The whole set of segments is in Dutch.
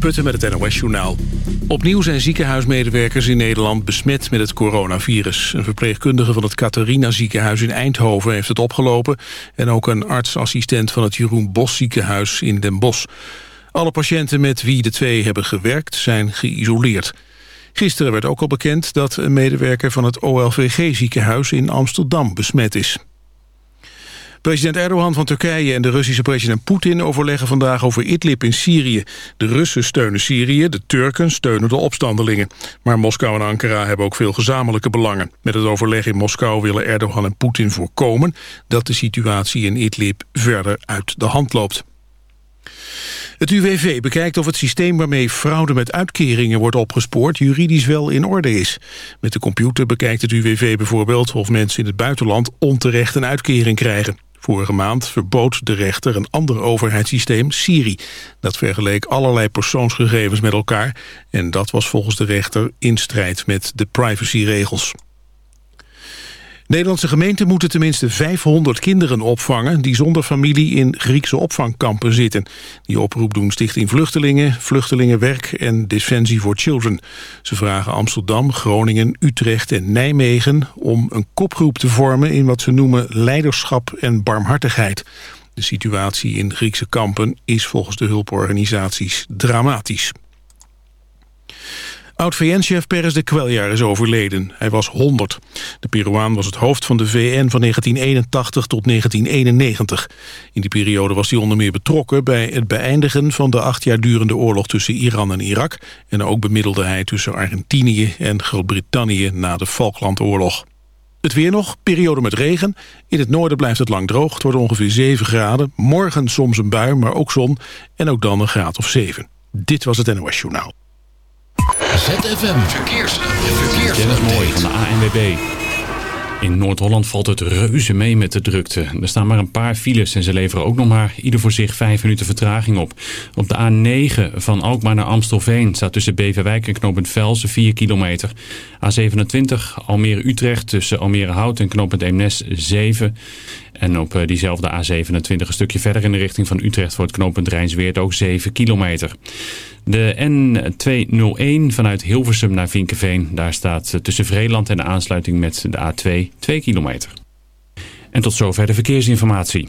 Putten met het NOS-journaal. Opnieuw zijn ziekenhuismedewerkers in Nederland besmet met het coronavirus. Een verpleegkundige van het Catharina ziekenhuis in Eindhoven heeft het opgelopen... en ook een artsassistent van het Jeroen Bos ziekenhuis in Den Bosch. Alle patiënten met wie de twee hebben gewerkt zijn geïsoleerd. Gisteren werd ook al bekend dat een medewerker van het OLVG ziekenhuis in Amsterdam besmet is. President Erdogan van Turkije en de Russische president Poetin overleggen vandaag over Idlib in Syrië. De Russen steunen Syrië, de Turken steunen de opstandelingen. Maar Moskou en Ankara hebben ook veel gezamenlijke belangen. Met het overleg in Moskou willen Erdogan en Poetin voorkomen dat de situatie in Idlib verder uit de hand loopt. Het UWV bekijkt of het systeem waarmee fraude met uitkeringen wordt opgespoord juridisch wel in orde is. Met de computer bekijkt het UWV bijvoorbeeld of mensen in het buitenland onterecht een uitkering krijgen. Vorige maand verbood de rechter een ander overheidssysteem, Siri. Dat vergeleek allerlei persoonsgegevens met elkaar... en dat was volgens de rechter in strijd met de privacyregels. Nederlandse gemeenten moeten tenminste 500 kinderen opvangen... die zonder familie in Griekse opvangkampen zitten. Die oproep doen Stichting Vluchtelingen, Vluchtelingenwerk en Defensie for Children. Ze vragen Amsterdam, Groningen, Utrecht en Nijmegen... om een kopgroep te vormen in wat ze noemen leiderschap en barmhartigheid. De situatie in Griekse kampen is volgens de hulporganisaties dramatisch. Oud-VN-chef de Cuellar is overleden. Hij was 100. De Peruaan was het hoofd van de VN van 1981 tot 1991. In die periode was hij onder meer betrokken bij het beëindigen van de acht jaar durende oorlog tussen Iran en Irak. En ook bemiddelde hij tussen Argentinië en Groot-Brittannië na de Falklandoorlog. Het weer nog, periode met regen. In het noorden blijft het lang droog, het wordt ongeveer 7 graden. Morgen soms een bui, maar ook zon en ook dan een graad of 7. Dit was het NOS Journaal. ZFM Verkeers. Verkeers. Dennis Mooi van de ANWB. In Noord-Holland valt het reuze mee met de drukte. Er staan maar een paar files en ze leveren ook nog maar ieder voor zich vijf minuten vertraging op. Op de A9 van Alkmaar naar Amstelveen staat tussen Beverwijk en Knopend Velsen 4 kilometer. A27 Almere-Utrecht tussen Almere Hout en Knopend Eemnes 7. En op eh, diezelfde A27 een stukje verder in de richting van Utrecht voor het knooppunt Rijnsweert ook 7 kilometer. De N201 vanuit Hilversum naar Vinkenveen. Daar staat tussen Vreeland en de aansluiting met de A2 2 kilometer. En tot zover de verkeersinformatie.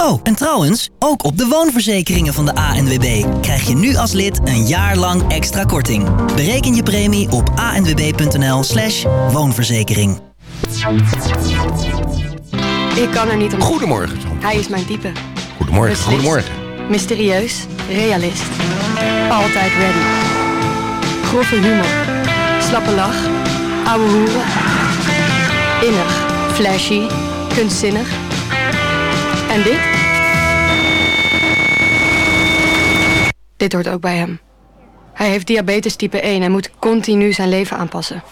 Oh, en trouwens, ook op de woonverzekeringen van de ANWB krijg je nu als lid een jaar lang extra korting. Bereken je premie op anwb.nl slash woonverzekering. Ik kan er niet om. Goedemorgen. Hij is mijn type. Goedemorgen, Beslist. goedemorgen. Mysterieus, realist. Altijd ready. Grove humor. Slappe lach. Ouwe hoeren. Innig. Flashy. Kunstzinnig. En dit? Dit hoort ook bij hem. Hij heeft diabetes type 1 en moet continu zijn leven aanpassen.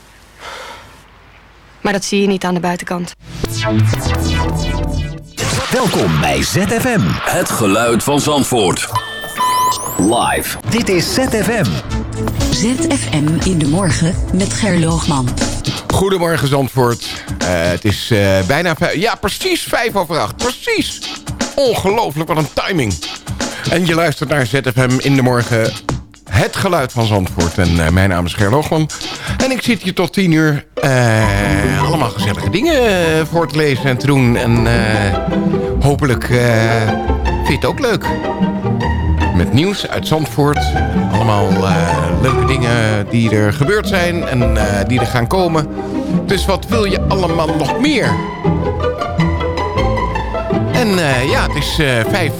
Maar dat zie je niet aan de buitenkant. Welkom bij ZFM. Het geluid van Zandvoort. Live. Dit is ZFM. ZFM in de morgen met Gerloogman. Goedemorgen Zandvoort. het is bijna vijf, ja precies vijf over acht. Precies. Ongelooflijk, wat een timing. En je luistert naar ZFM in de morgen. Het geluid van Zandvoort. En mijn naam is Gerloogman. En ik zit hier tot tien uur allemaal gezellige dingen voor te lezen en te doen. En hopelijk vind je het ook leuk met nieuws uit Zandvoort. Allemaal uh, leuke dingen die er gebeurd zijn en uh, die er gaan komen. Dus wat wil je allemaal nog meer? En uh, ja, het is 5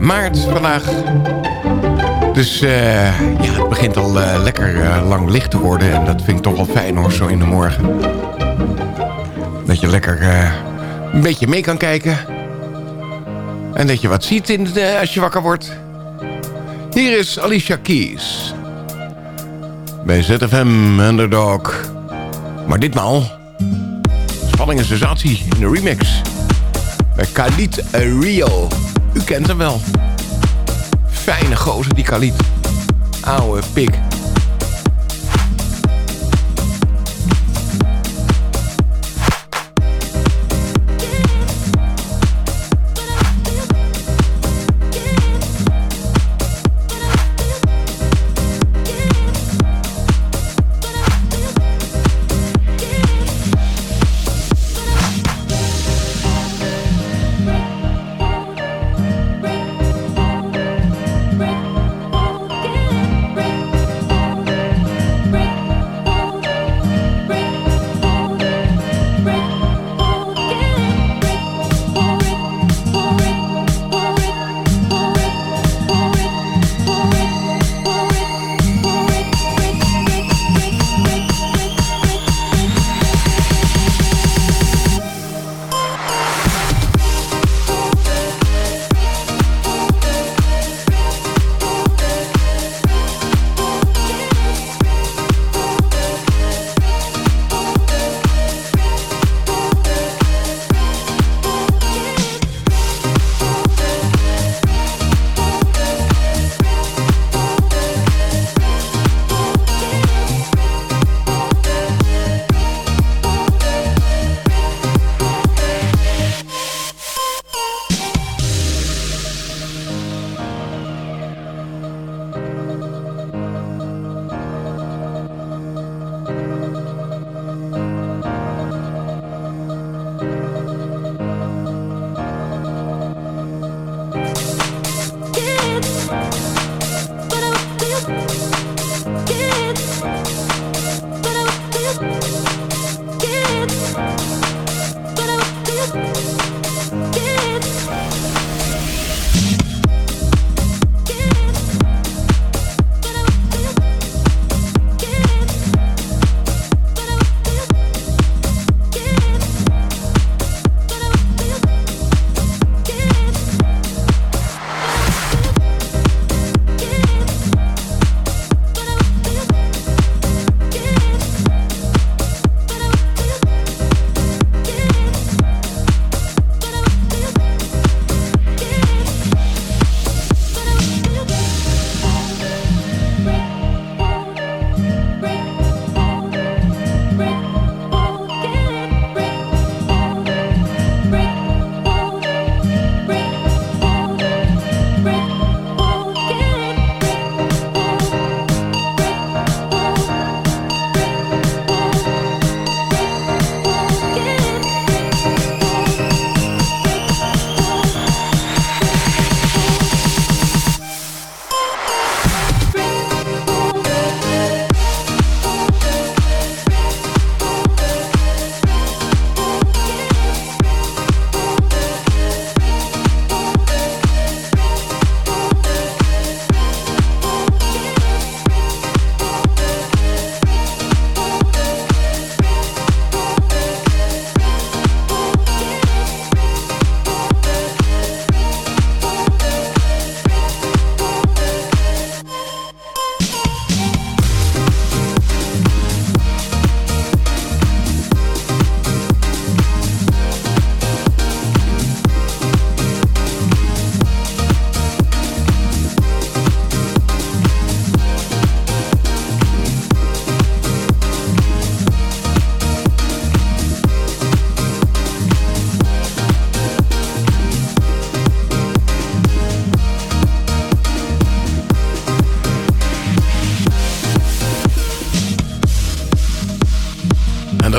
maart vandaag. Dus ja, het begint al lekker lang licht te worden. En dat vind ik toch wel fijn hoor, zo in de morgen. Dat je lekker een beetje mee kan kijken. En dat je wat ziet in de, als je wakker wordt. Hier is Alicia Keys. Bij ZFM Underdog. Maar ditmaal... Spanning en sensatie in de remix. Bij Khalid Rio. U kent hem wel. Fijne gozer die Khalid. Oude pik.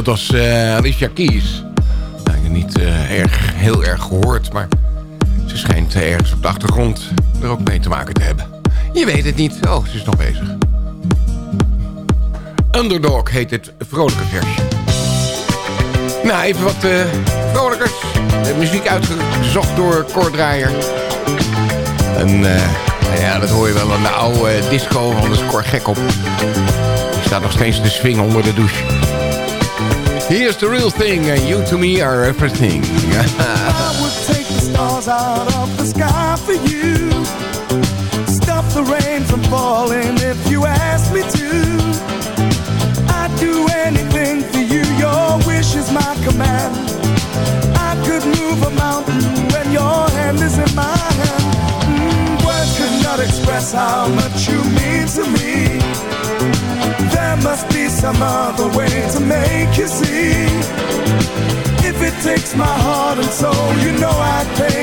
Dat was uh, Alicia Keys. Nou, niet uh, erg, heel erg gehoord, maar ze schijnt ergens op de achtergrond er ook mee te maken te hebben. Je weet het niet. Oh, ze is nog bezig. Underdog heet het vrolijke versje. Nou, even wat vrolijkers. De muziek uitgezocht door Draaier. En ja, dat hoor je wel aan de oude disco, anders Cor gek op. Die staat nog steeds te swingen onder de douche. Here's the real thing, and you to me are everything. I would take the stars out of the sky for you. Stop the rain from falling if you ask me to. I'd do anything for you, your wish is my command. I could move a mountain when your hand is in my hand. Mm, words could not express how much you mean to me. There must be some other way to make you see. If it takes my heart and soul, you know I'd pay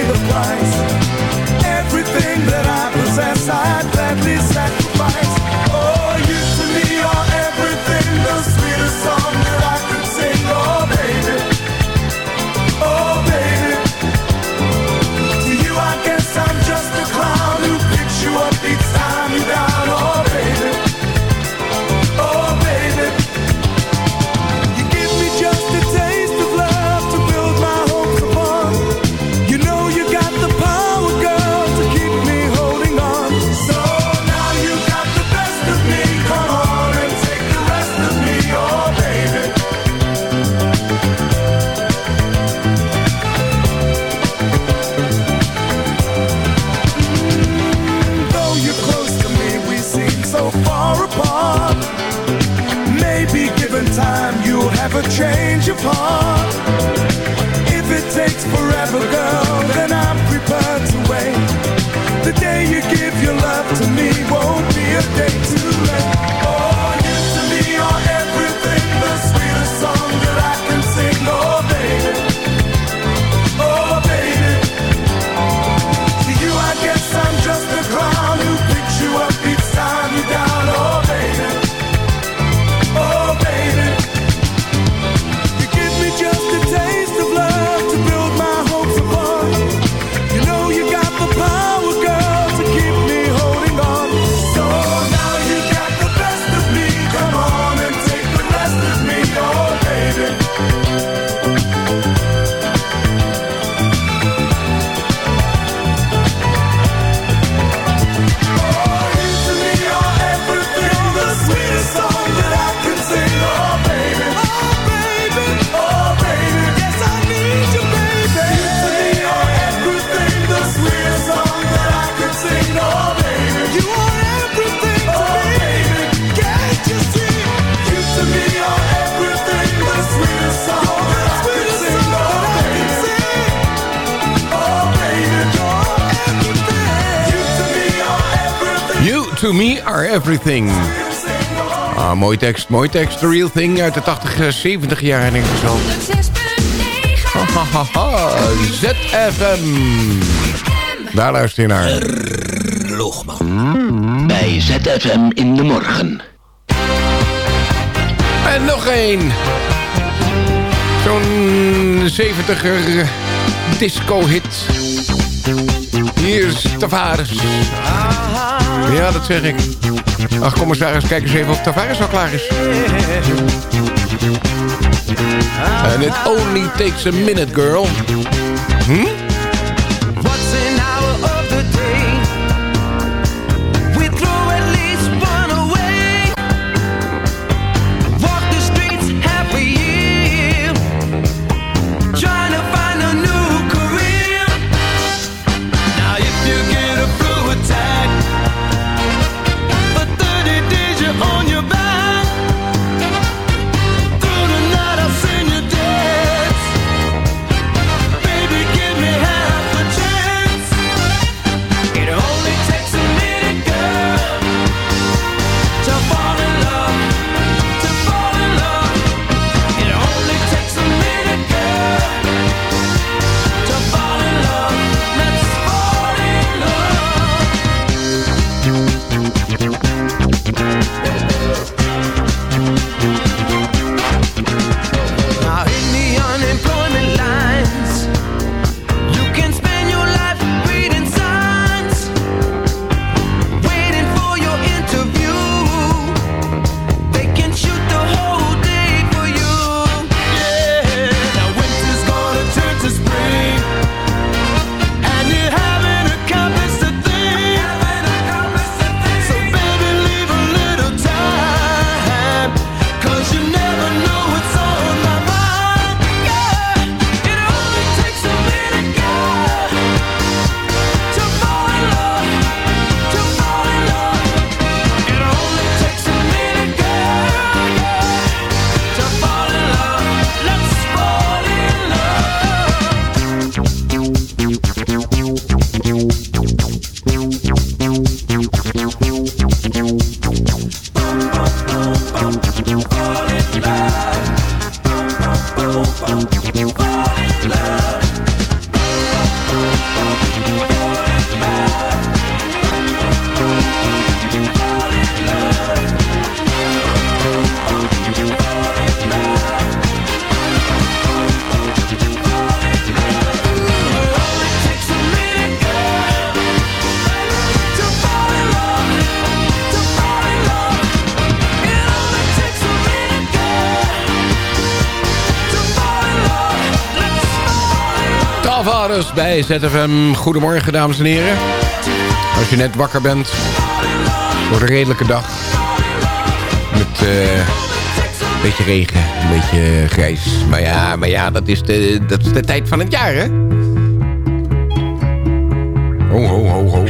birthday. To me are everything. Ah, mooi tekst, mooi tekst. The Real Thing uit de 80, 70 jaar denk ik zo. ZFM. Daar luister je naar. Loogman. Bij ZFM in de morgen. En nog één. Zo'n 70er disco-hit. Hier is Tavares. Ja, dat zeg ik. Ach, commissaris, kijk eens even of Tavares al klaar is. And it only takes a minute, girl. Hm? Bij ZFM. Goedemorgen, dames en heren. Als je net wakker bent voor een redelijke dag. Met uh, een beetje regen, een beetje grijs. Maar ja, maar ja dat, is de, dat is de tijd van het jaar, hè? Ho, ho, ho, ho.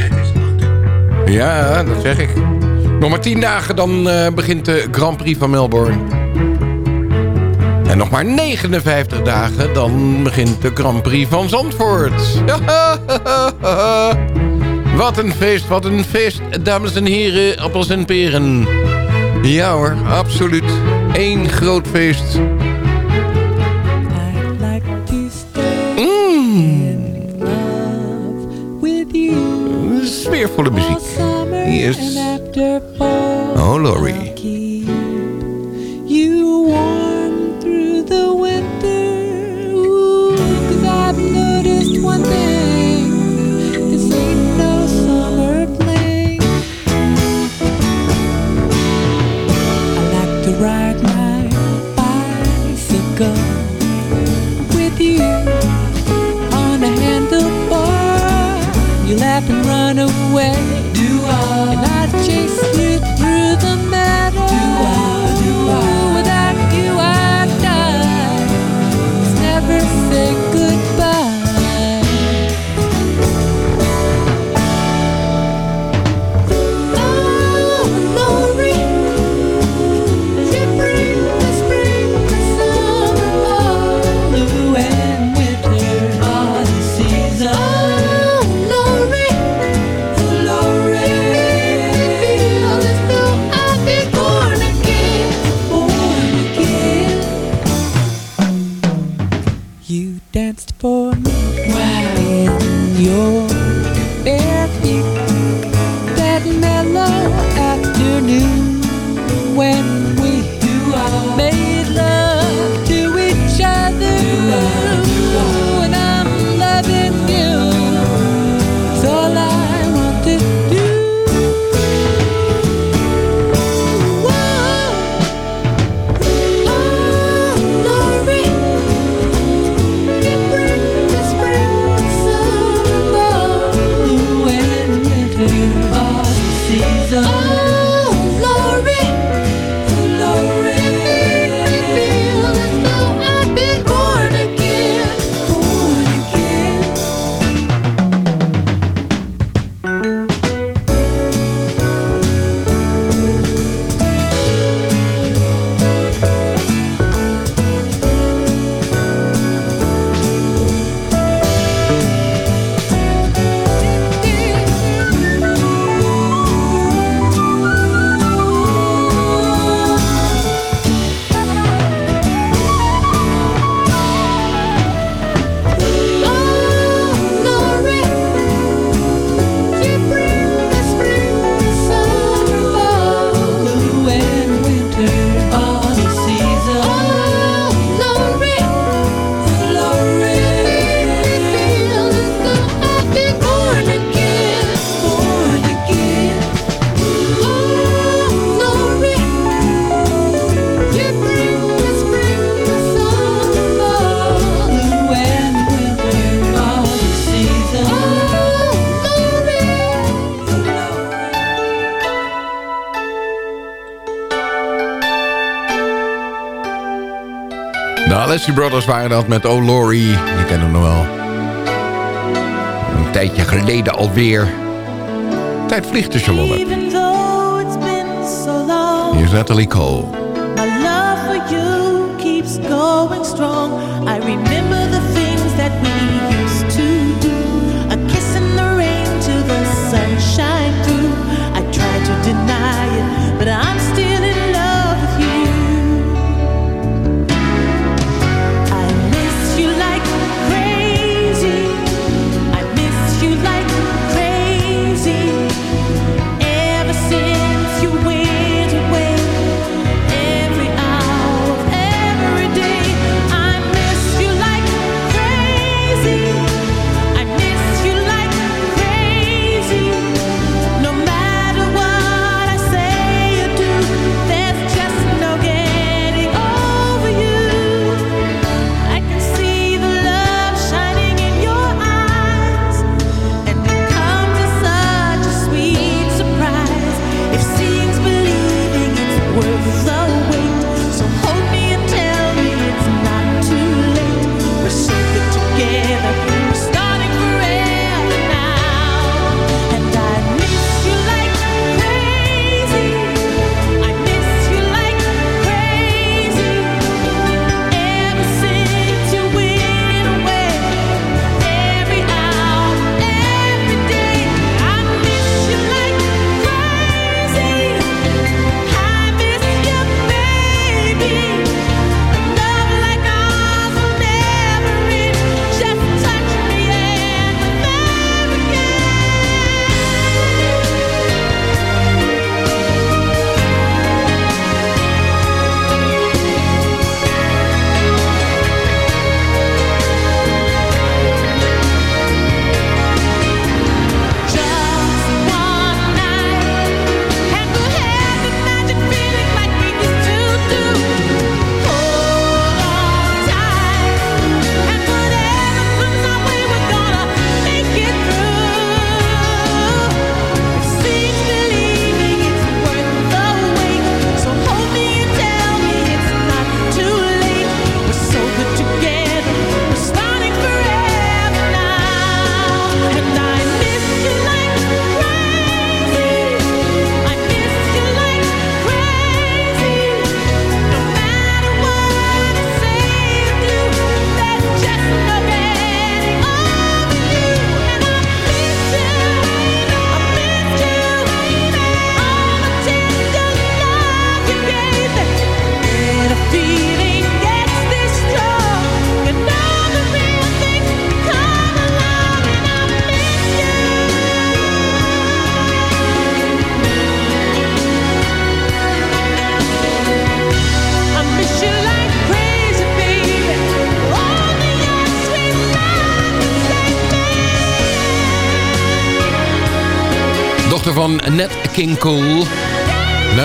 Ja, dat zeg ik. Nog maar tien dagen, dan uh, begint de Grand Prix van Melbourne. En nog maar 59 dagen, dan begint de Grand Prix van Zandvoort. wat een feest, wat een feest, dames en heren, appels en peren. Ja hoor, absoluut. Eén groot feest. Mm. Sfeervolle muziek. Yes. Oh, Laurie. you danced for me wow. in your bed. Alessi Brothers waren dat met Oh Laurie. Je kent hem nog wel. Een tijdje geleden alweer. Tijd vliegt de Charlotte. Hier is Natalie Cole. My love for you keeps going strong. I remember the things that we used to do. A kiss in the rain to the sunshine through. I try to deny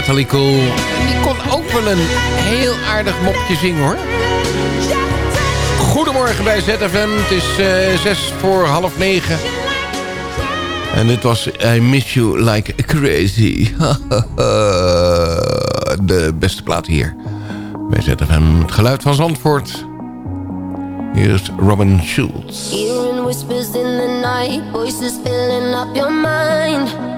Natalie Cole. Die kon ook wel een heel aardig mopje zingen hoor. Goedemorgen bij ZFM. Het is uh, zes voor half negen. En dit was I Miss You Like Crazy. De beste plaat hier. Bij ZFM. Het geluid van Zandvoort. Hier is Robin Schulz. Hearing whispers in the night. Voices filling up your mind.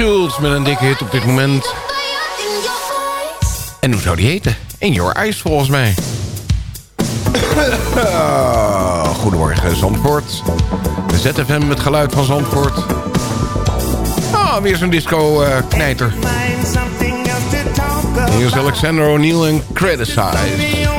Schulz met een dikke hit op dit moment. En hoe zou die heten? In Your Eyes volgens mij. Goedemorgen Zandvoort. De ZFM met geluid van Zandvoort. Ah, weer zo'n disco-knijter. Uh, Hier is Alexander O'Neill en Criticized.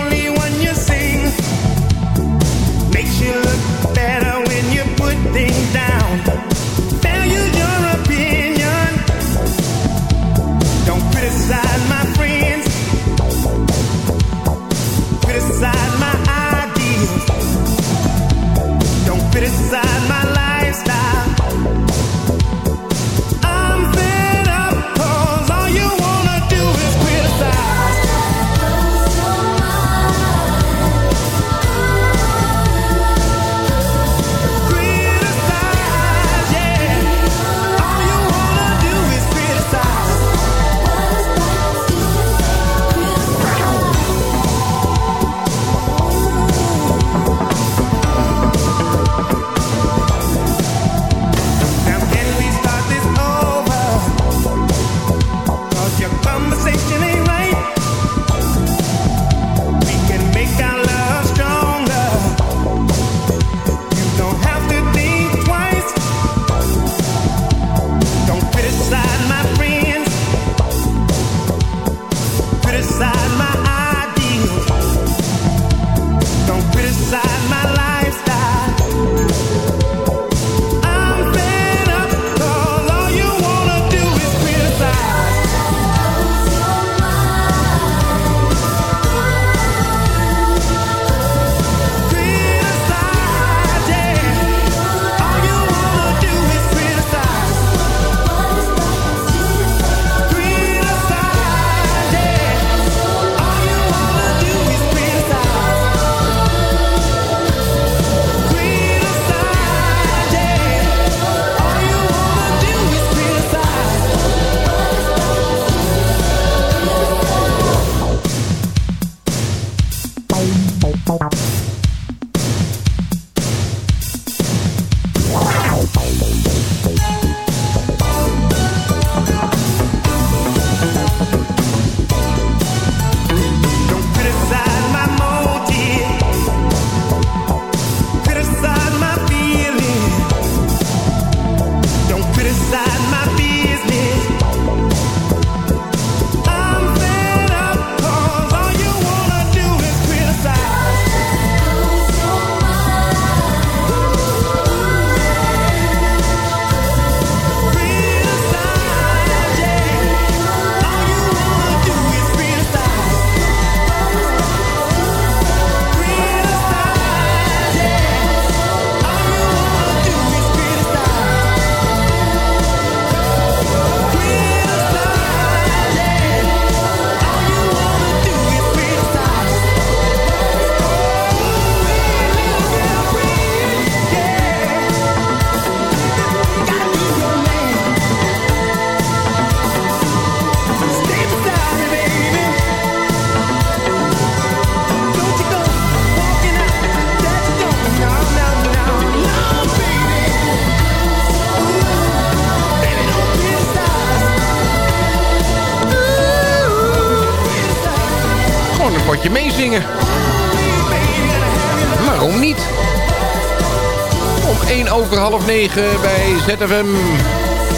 9 bij ZFM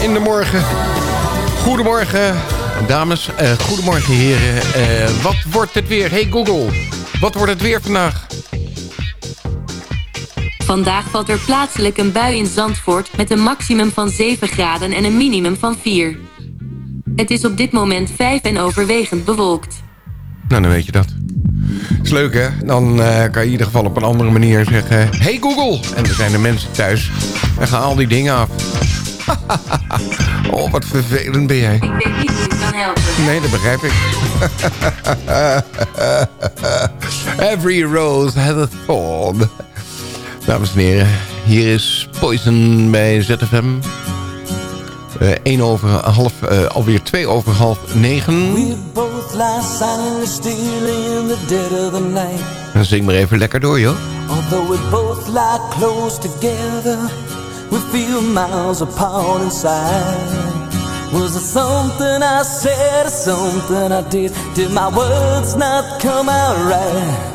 in de morgen. Goedemorgen, dames. Uh, goedemorgen, heren. Uh, wat wordt het weer? Hey Google, wat wordt het weer vandaag? Vandaag valt er plaatselijk een bui in Zandvoort... met een maximum van 7 graden en een minimum van 4. Het is op dit moment 5 en overwegend bewolkt. Nou, dan weet je dat. Is leuk, hè? Dan uh, kan je in ieder geval op een andere manier zeggen... Hey Google! En er zijn de mensen thuis. En gaan al die dingen af. oh, wat vervelend ben jij. Ik weet niet hoe ik kan helpen. Nee, dat begrijp ik. Every rose has a thorn. Dames en heren, hier is Poison bij ZFM. Uh, 1 over half, uh, alweer 2 over half 9. We both lie silently still in the dead of the night. Dan zing maar even lekker door, joh. Although we both lie close together, we feel miles apart inside. Was it something I said or something I did? Did my words not come out right?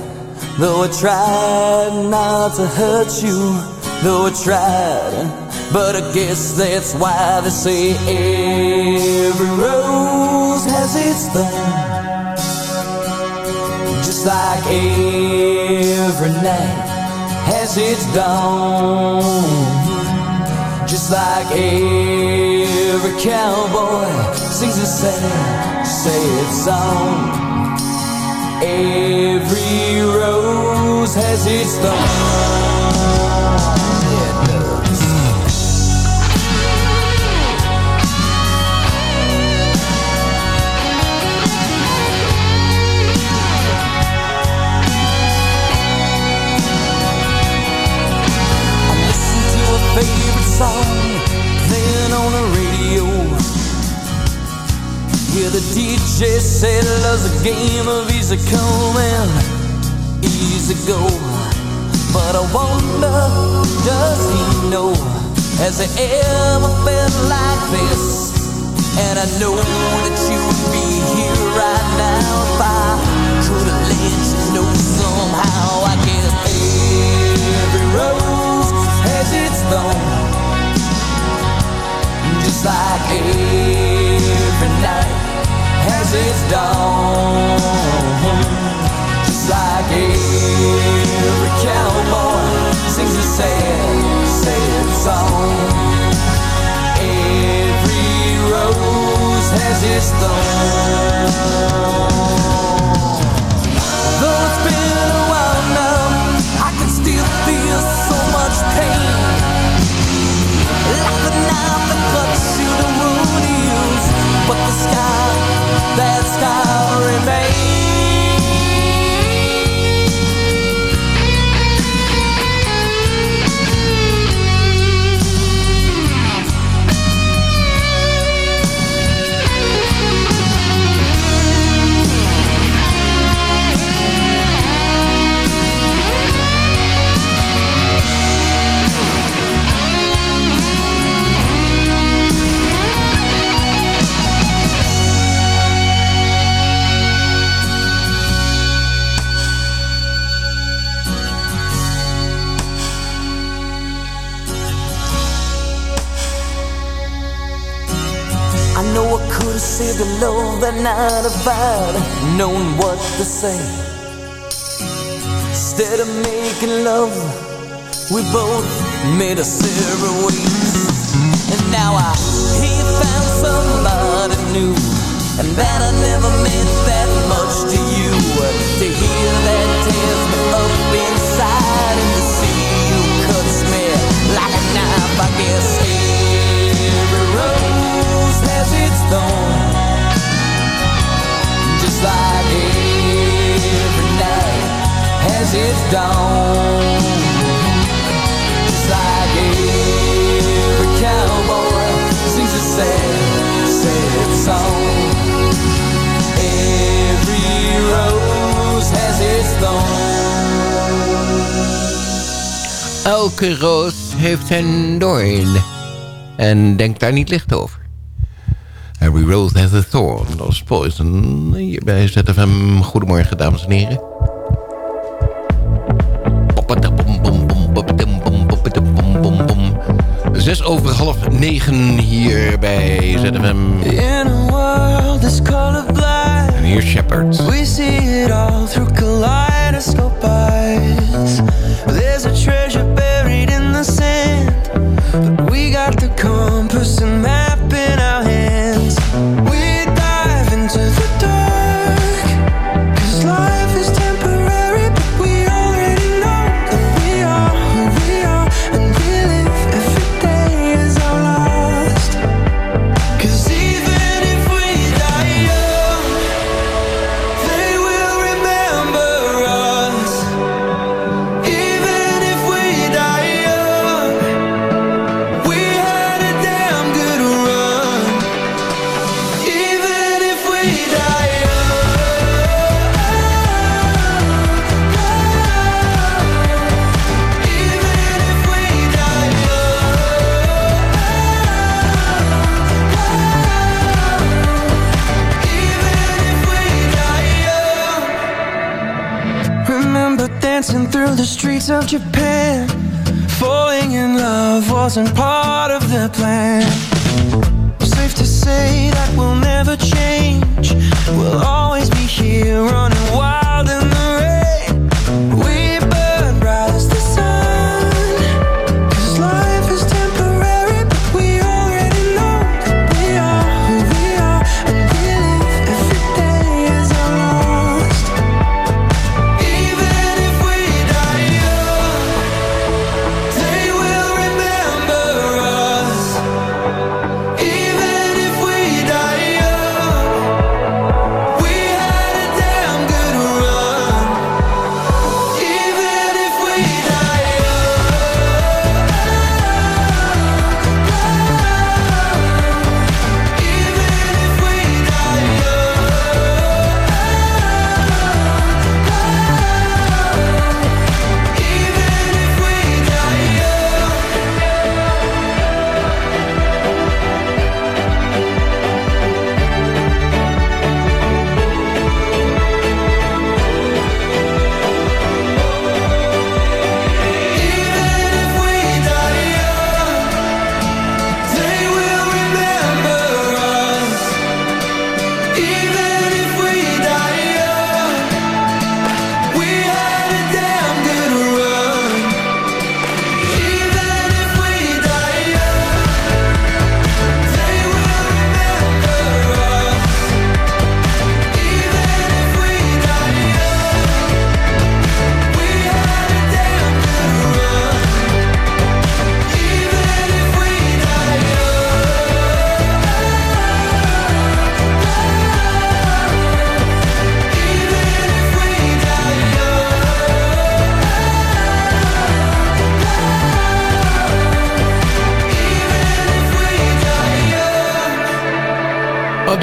Though I tried not to hurt you, though I tried, but I guess that's why they say every rose has its thorn. Just like every night has its dawn. Just like every cowboy sings a sad, sad song. Every rose has its thorn. Yeah, the DJ said love's a game of easy come and easy go. But I wonder, does he know? Has he ever felt like this? And I know that you would be here right now if I could have let you know somehow. I guess every rose has its thorn, just like every its dawn. Just like every cowboy sings a sad, sad song. Every rose has its thorn. Though it's been a while now, I can still feel so much pain. Like a knife that cuts wound heals, but the sky love that night if I'd known what to say. Instead of making love, we both made a separate ways. witte roos heeft zijn doorn. En denk daar niet licht over. Every Rose Has a Thorn, dat is Poison. Hier bij ZFM. Goedemorgen, dames en heren. Zes over half negen hier bij ZFM. In a world that's. En hier Shepard. We see it all through collide. Wasn't part of the plan. Safe to say that we'll never change. We'll always be here running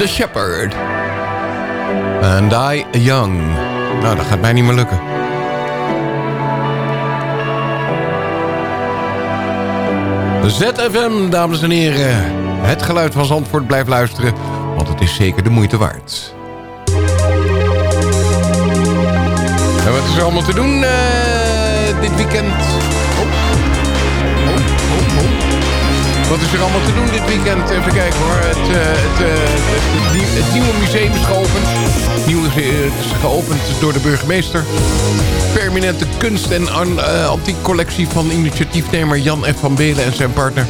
Shepherd. And Die Young. Nou, dat gaat mij niet meer lukken. ZFM, dames en heren. Het geluid van Zandvoort blijft luisteren, want het is zeker de moeite waard. En wat is er allemaal te doen eh, dit weekend? Wat is er allemaal te doen dit weekend? Even kijken hoor. Het, eh, eh, het, het het nieuwe museum is geopend. Het nieuwe eh, is geopend door de burgemeester. Permanente kunst- en eh, antiekcollectie van initiatiefnemer Jan F. van Belen en zijn partner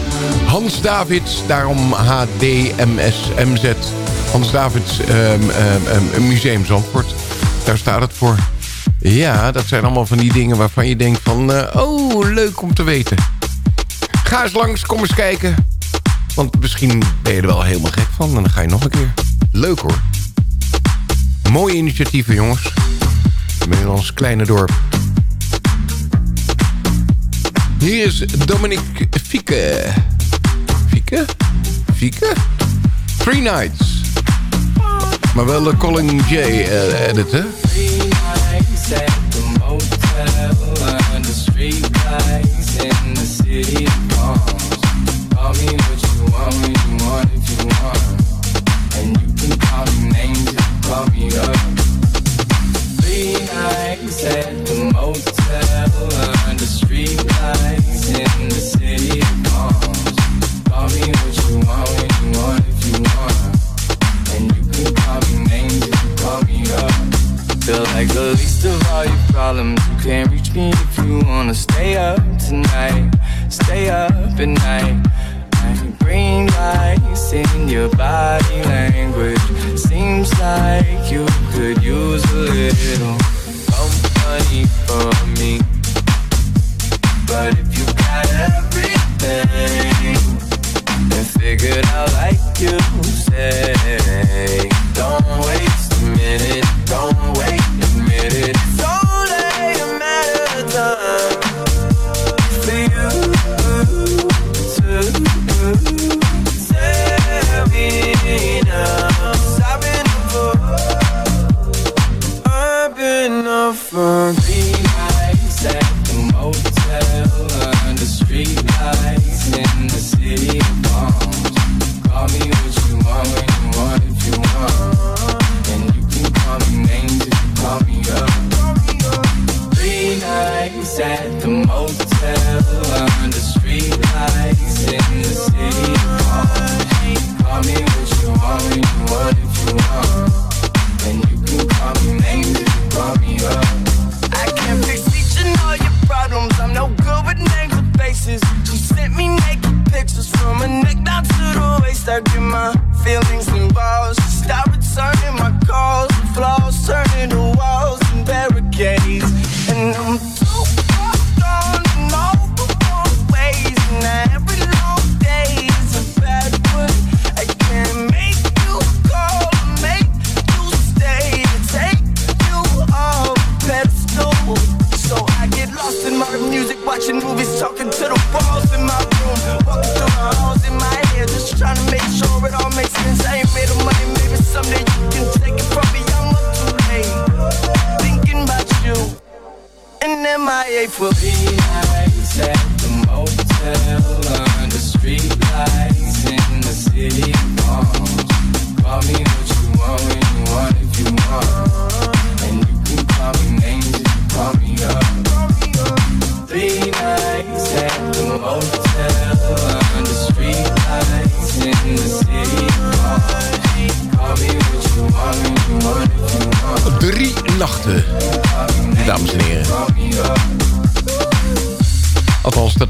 Hans Davids. Daarom HDMSMZ. Hans Davids ehm, Museum Zandvoort. Daar staat het voor. Ja, dat zijn allemaal van die dingen waarvan je denkt van... oh, leuk om te weten. Ga eens langs, kom eens kijken. Want misschien ben je er wel helemaal gek van. En dan ga je nog een keer. Leuk hoor. Mooie initiatieven, jongens. In ons kleine dorp. Hier is Dominique Fieke. Fieke? Fieke? Three Nights. Maar wel de Colin J eh, neck down to the waist. I get my feelings involved. Stopped returning my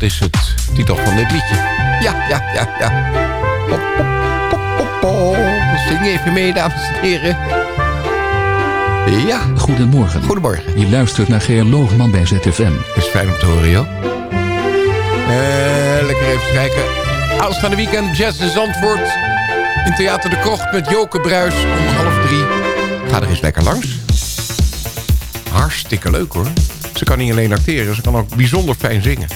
is het titel van dit liedje. Ja, ja, ja, ja. Pop, pop, pop, pop, pop. Zing even mee, dames en heren. Ja. Goedemorgen. Goedemorgen. Je luistert naar Geer Loogman bij ZFM. is fijn om te horen, joh. Eh, lekker even kijken. Aanstaande weekend Jazz in Zandvoort. In Theater de Krocht met Joke Bruis om half drie. Ga er eens lekker langs. Hartstikke leuk hoor. Ze kan niet alleen acteren, ze kan ook bijzonder fijn zingen.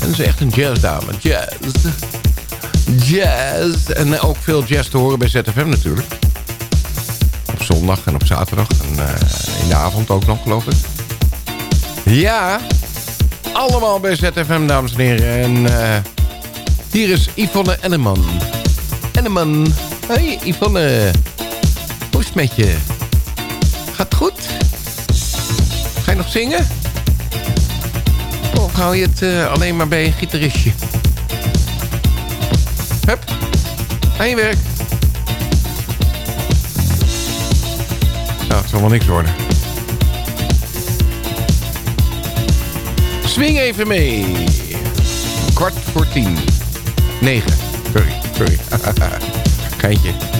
En ze is echt een jazzdame. Jazz. Jazz. En ook veel jazz te horen bij ZFM natuurlijk. Op zondag en op zaterdag. En eh, in de avond ook nog, geloof ik. Ja, allemaal bij ZFM, dames en heren. En eh, hier is Yvonne Enneman. Enneman. Hoi, Yvonne. Hoe is het met je? Gaat het goed? Ga je nog zingen? Hou je het eh, alleen maar bij een gitaristje? Hup, aan je werk. Nou, het zal wel niks worden. Swing even mee. Kwart voor tien. Negen. Sorry, sorry. Geintje.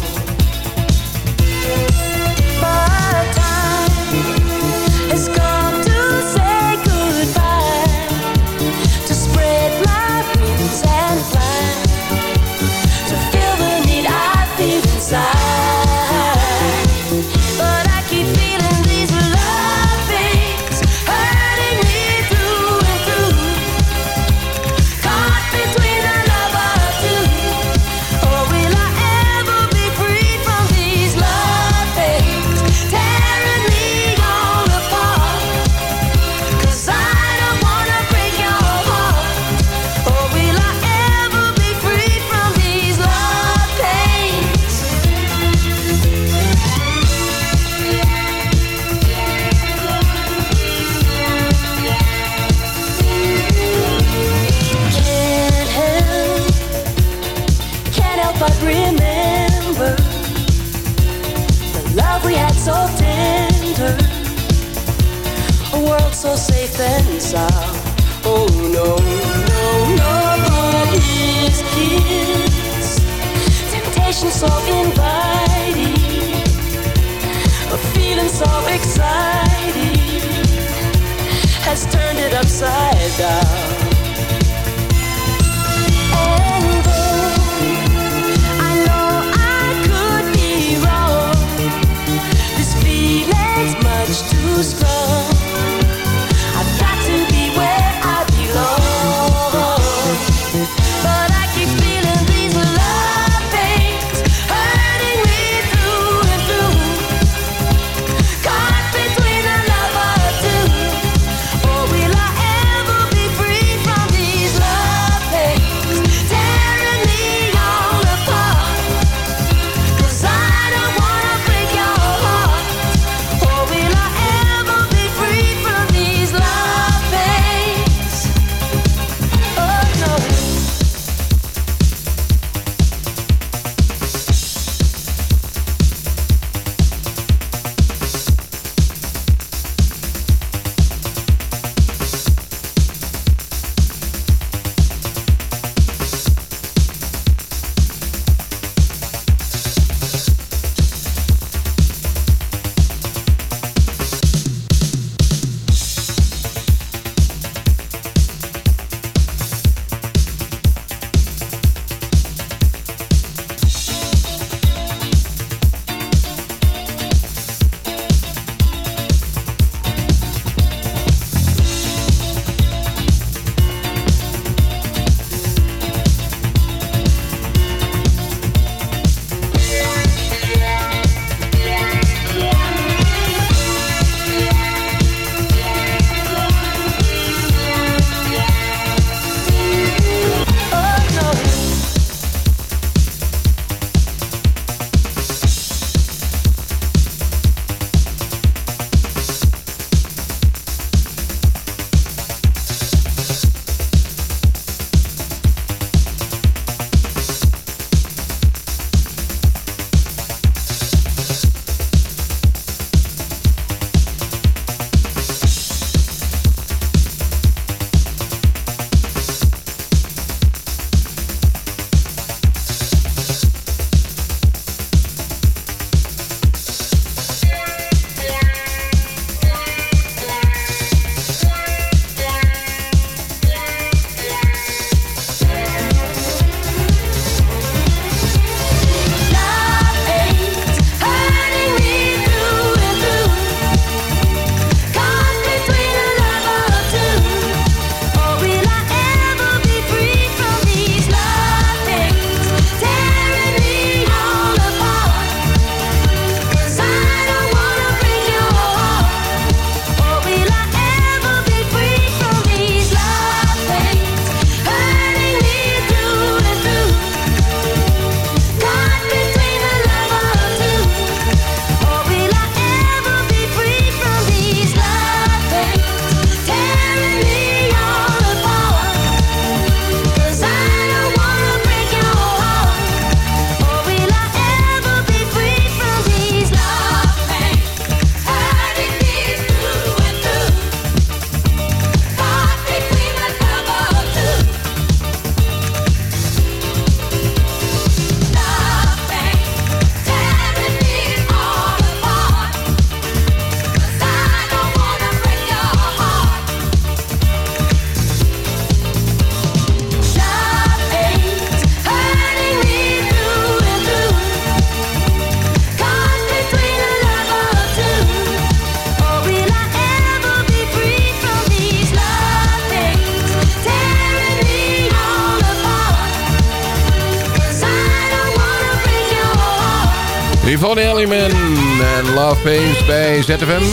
Face bij ZFM.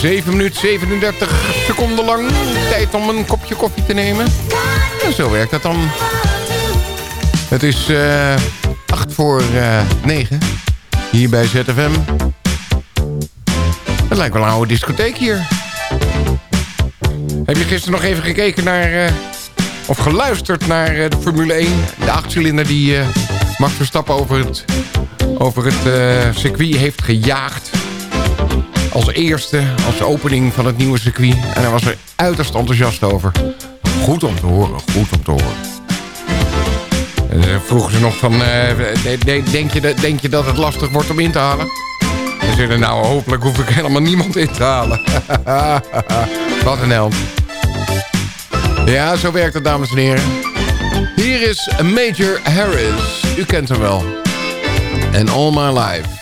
7 minuten 37 seconden lang. Tijd om een kopje koffie te nemen. En zo werkt dat dan. Het is eh, 8 voor eh, 9 hier bij ZFM. Het lijkt wel een oude discotheek hier. Heb je gisteren nog even gekeken naar... Eh, of geluisterd naar de Formule 1? De achtcilinder die mag Verstappen over het over het uh, circuit heeft gejaagd. Als eerste, als opening van het nieuwe circuit. En hij was er uiterst enthousiast over. Goed om te horen, goed om te horen. En eh, vroegen ze nog van, eh, denk, je, denk je dat het lastig wordt om in te halen? En zeiden, nou hopelijk hoef ik helemaal niemand in te halen. Wat een held. Ja, zo werkt het, dames en heren. Hier is Major Harris. U kent hem wel. and All My Life.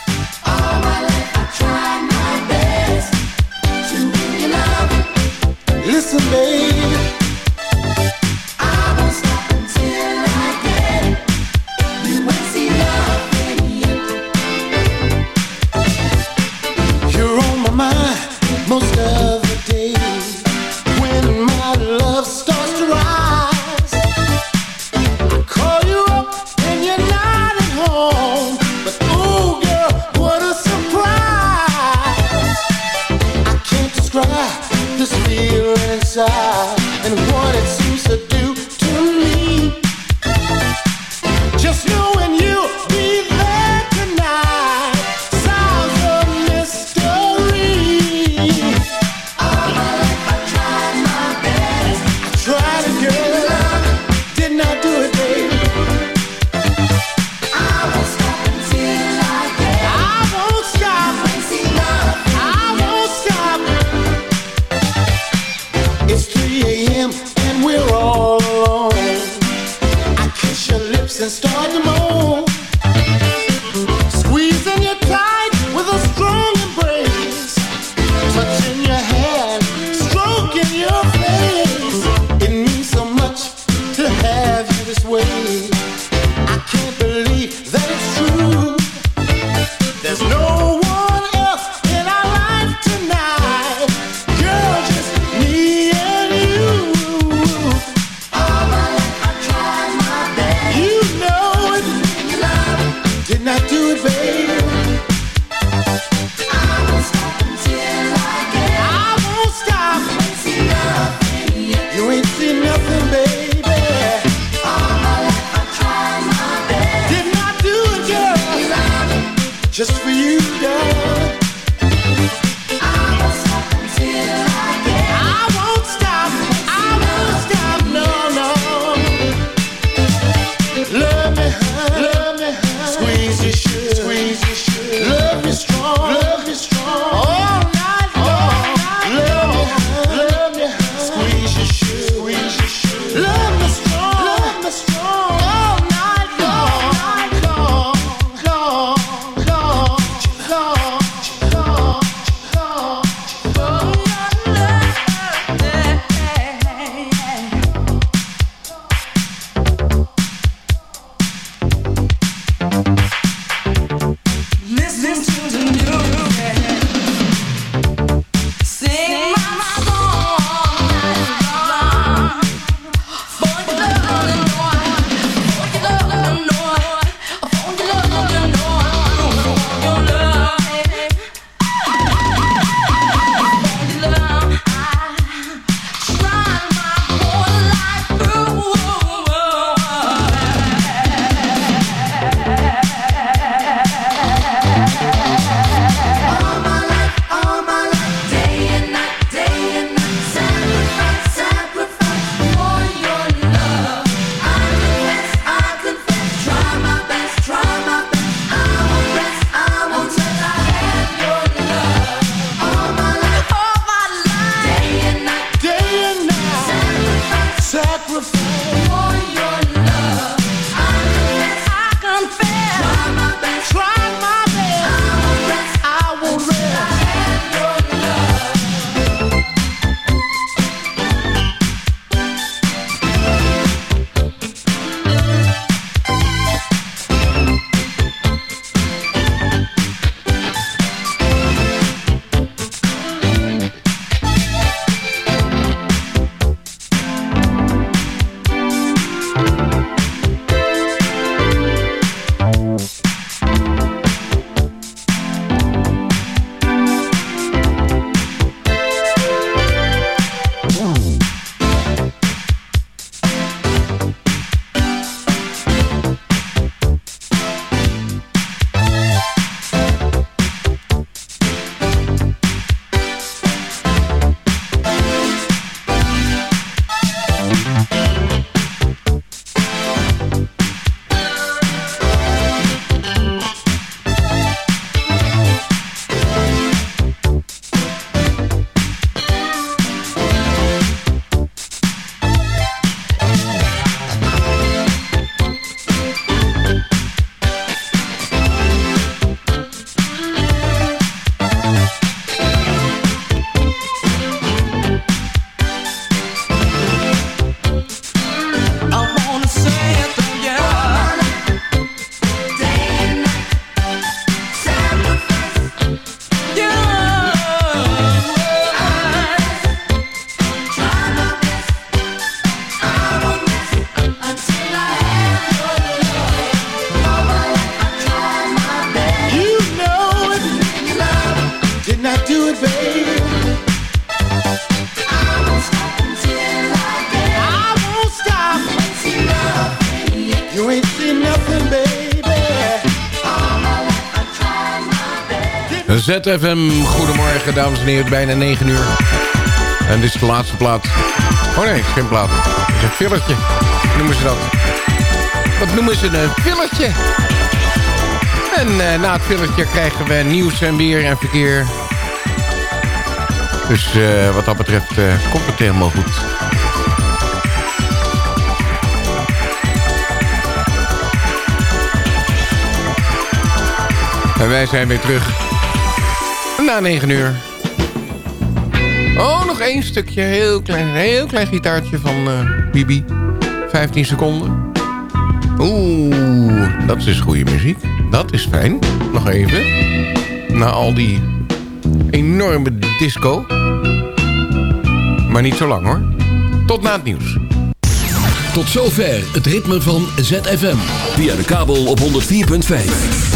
ZFM, goedemorgen dames en heren, bijna 9 uur. En dit is de laatste plaat. Oh nee, geen plaat. Het is een filletje. Hoe noemen ze dat? Wat noemen ze een filletje? En uh, na het filletje krijgen we nieuws en weer en verkeer. Dus uh, wat dat betreft uh, komt het helemaal goed. En wij zijn weer terug. Na 9 uur. Oh, nog één stukje. Heel klein, heel klein gitaartje van uh, Bibi. 15 seconden. Oeh, dat is dus goede muziek. Dat is fijn. Nog even. Na al die enorme disco. Maar niet zo lang hoor. Tot na het nieuws. Tot zover het ritme van ZFM. Via de kabel op 104.5.